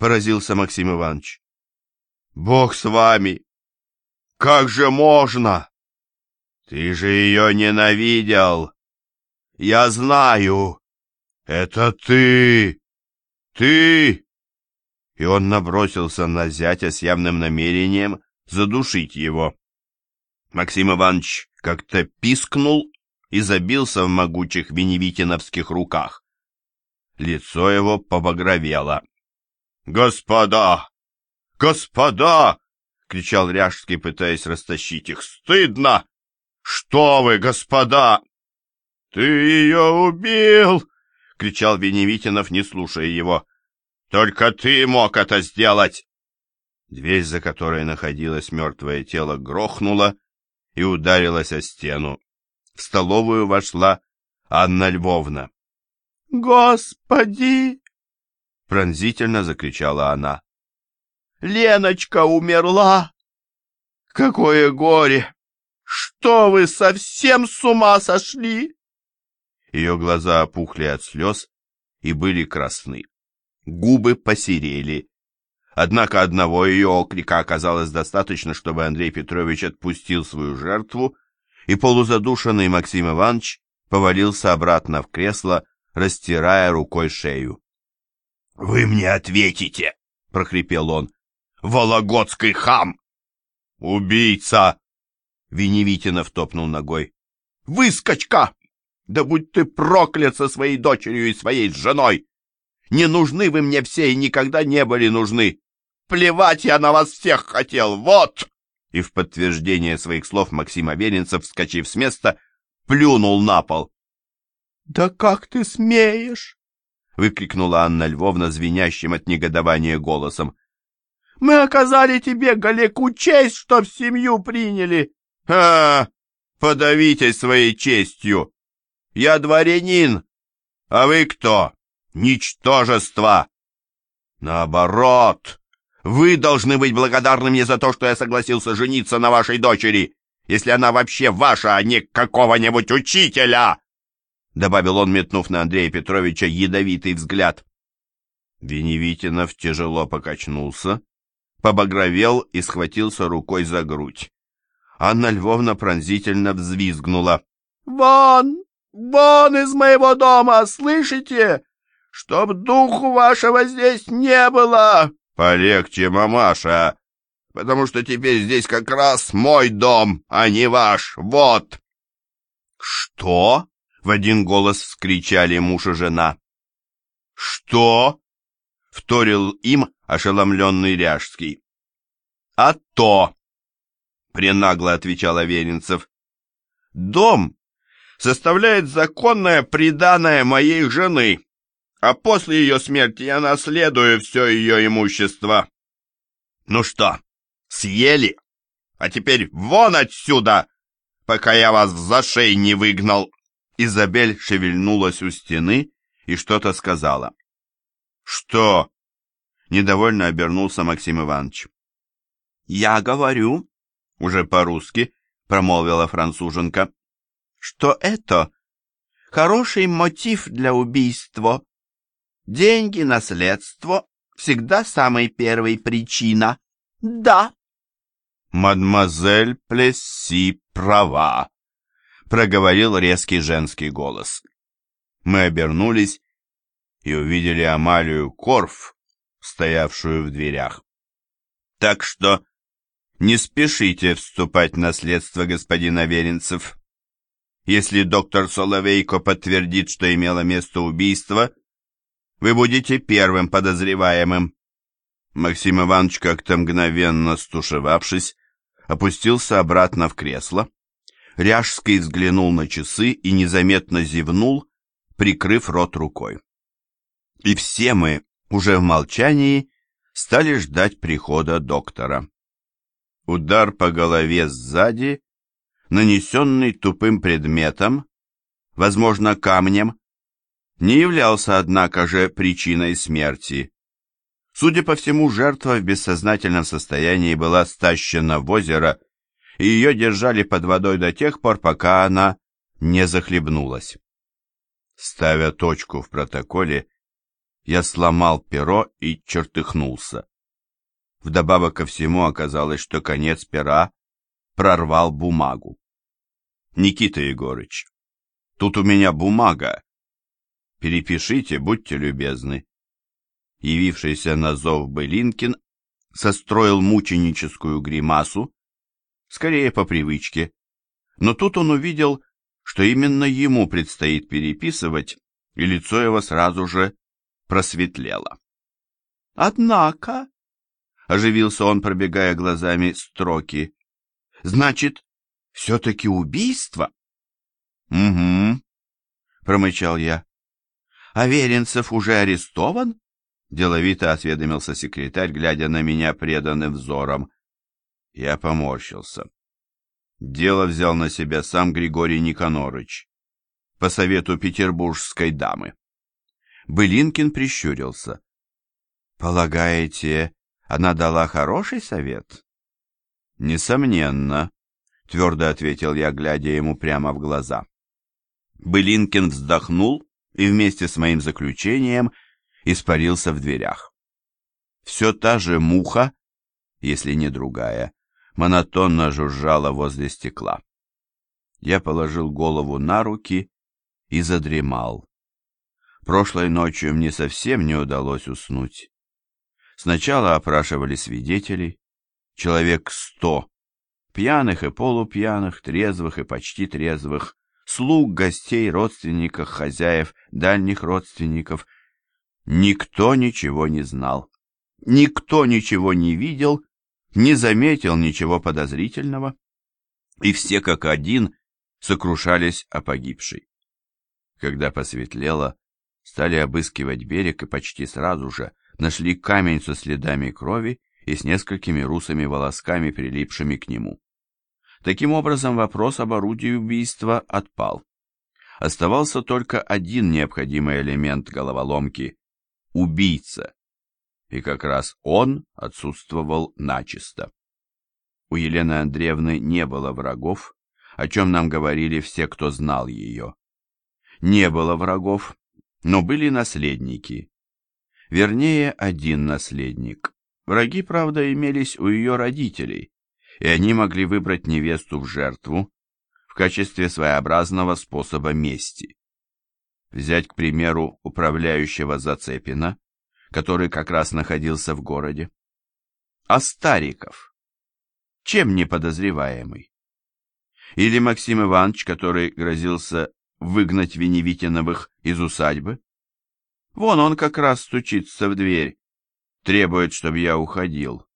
поразился Максим Иванович. Бог с вами! Как же можно? Ты же ее ненавидел! Я знаю! Это ты! Ты! И он набросился на зятя с явным намерением задушить его. Максим Иванович как-то пискнул и забился в могучих веневитиновских руках. Лицо его побагровело. «Господа! Господа!» — кричал Ряжский, пытаясь растащить их. «Стыдно! Что вы, господа!» «Ты ее убил!» — кричал Веневитинов, не слушая его. «Только ты мог это сделать!» Дверь, за которой находилось мертвое тело, грохнула и ударилась о стену. В столовую вошла Анна Львовна. «Господи!» — пронзительно закричала она. «Леночка умерла! Какое горе! Что вы совсем с ума сошли?» Ее глаза опухли от слез и были красны. Губы посерели. Однако одного ее окрика оказалось достаточно, чтобы Андрей Петрович отпустил свою жертву, и полузадушенный Максим Иванович повалился обратно в кресло, растирая рукой шею. — Вы мне ответите! — прохрипел он. — Вологодский хам! — Убийца! — Веневитинов топнул ногой. — Выскочка! Да будь ты проклят со своей дочерью и своей женой! Не нужны вы мне все и никогда не были нужны! Плевать я на вас всех хотел! Вот!» И в подтверждение своих слов Максим Аверинцев, вскочив с места, плюнул на пол. «Да как ты смеешь?» — выкрикнула Анна Львовна звенящим от негодования голосом. «Мы оказали тебе, Галеку, честь, чтоб семью приняли!» «А, подавитесь своей честью! Я дворянин, а вы кто? Ничтожество!» «Наоборот, вы должны быть благодарны мне за то, что я согласился жениться на вашей дочери, если она вообще ваша, а не какого-нибудь учителя!» Добавил он, метнув на Андрея Петровича ядовитый взгляд. Веневитинов тяжело покачнулся, побагровел и схватился рукой за грудь. Анна Львовна пронзительно взвизгнула. «Вон! Вон из моего дома, слышите? Чтоб духу вашего здесь не было!» «Полегче, мамаша, потому что теперь здесь как раз мой дом, а не ваш, вот!» «Что?» — в один голос вскричали муж и жена. «Что?» — вторил им ошеломленный Ряжский. «А то!» — пренагло отвечал Аверинцев. «Дом составляет законное приданое моей жены, а после ее смерти я наследую все ее имущество. Ну что, съели? А теперь вон отсюда, пока я вас в зашей не выгнал. Изабель шевельнулась у стены и что-то сказала. Что? Недовольно обернулся Максим Иванович. Я говорю, уже по-русски, промолвила француженка, что это хороший мотив для убийства. Деньги, наследство — всегда самой первой причина. Да. Мадемуазель Плесси права, проговорил резкий женский голос. Мы обернулись и увидели Амалию Корф, стоявшую в дверях. Так что не спешите вступать в наследство господина Веренцев. Если доктор Соловейко подтвердит, что имело место убийство, вы будете первым подозреваемым. Максим Иванович, как-то мгновенно стушевавшись, опустился обратно в кресло. Ряжский взглянул на часы и незаметно зевнул, прикрыв рот рукой. И все мы, уже в молчании, стали ждать прихода доктора. Удар по голове сзади, нанесенный тупым предметом, возможно, камнем, не являлся, однако же, причиной смерти. Судя по всему, жертва в бессознательном состоянии была стащена в озеро, и ее держали под водой до тех пор, пока она не захлебнулась. Ставя точку в протоколе, Я сломал перо и чертыхнулся. Вдобавок ко всему оказалось, что конец пера прорвал бумагу. Никита Егорыч, тут у меня бумага. Перепишите, будьте любезны. Явившийся на зов Былинкин состроил мученическую гримасу, скорее по привычке, но тут он увидел, что именно ему предстоит переписывать, и лицо его сразу же просветлело. «Однако», — оживился он, пробегая глазами строки, — «значит, все-таки убийство?» «Угу», — промычал я. «А Веренцев уже арестован?» Деловито осведомился секретарь, глядя на меня преданным взором. Я поморщился. Дело взял на себя сам Григорий Никонорыч, по совету петербургской дамы. Былинкин прищурился. «Полагаете, она дала хороший совет?» «Несомненно», — твердо ответил я, глядя ему прямо в глаза. Былинкин вздохнул и вместе с моим заключением испарился в дверях. Все та же муха, если не другая, монотонно жужжала возле стекла. Я положил голову на руки и задремал. Прошлой ночью мне совсем не удалось уснуть. Сначала опрашивали свидетелей, человек сто, пьяных и полупьяных, трезвых и почти трезвых, слуг, гостей, родственников, хозяев, дальних родственников — Никто ничего не знал. Никто ничего не видел, не заметил ничего подозрительного. И все как один сокрушались о погибшей. Когда посветлело, стали обыскивать берег и почти сразу же нашли камень со следами крови и с несколькими русыми волосками, прилипшими к нему. Таким образом, вопрос об орудии убийства отпал. Оставался только один необходимый элемент головоломки убийца. И как раз он отсутствовал начисто. У Елены Андреевны не было врагов, о чем нам говорили все, кто знал ее. Не было врагов, но были наследники. Вернее, один наследник. Враги, правда, имелись у ее родителей, и они могли выбрать невесту в жертву в качестве своеобразного способа мести. Взять, к примеру, управляющего Зацепина, который как раз находился в городе. А Стариков? Чем не подозреваемый? Или Максим Иванович, который грозился выгнать Веневитиновых из усадьбы? Вон он как раз стучится в дверь, требует, чтобы я уходил.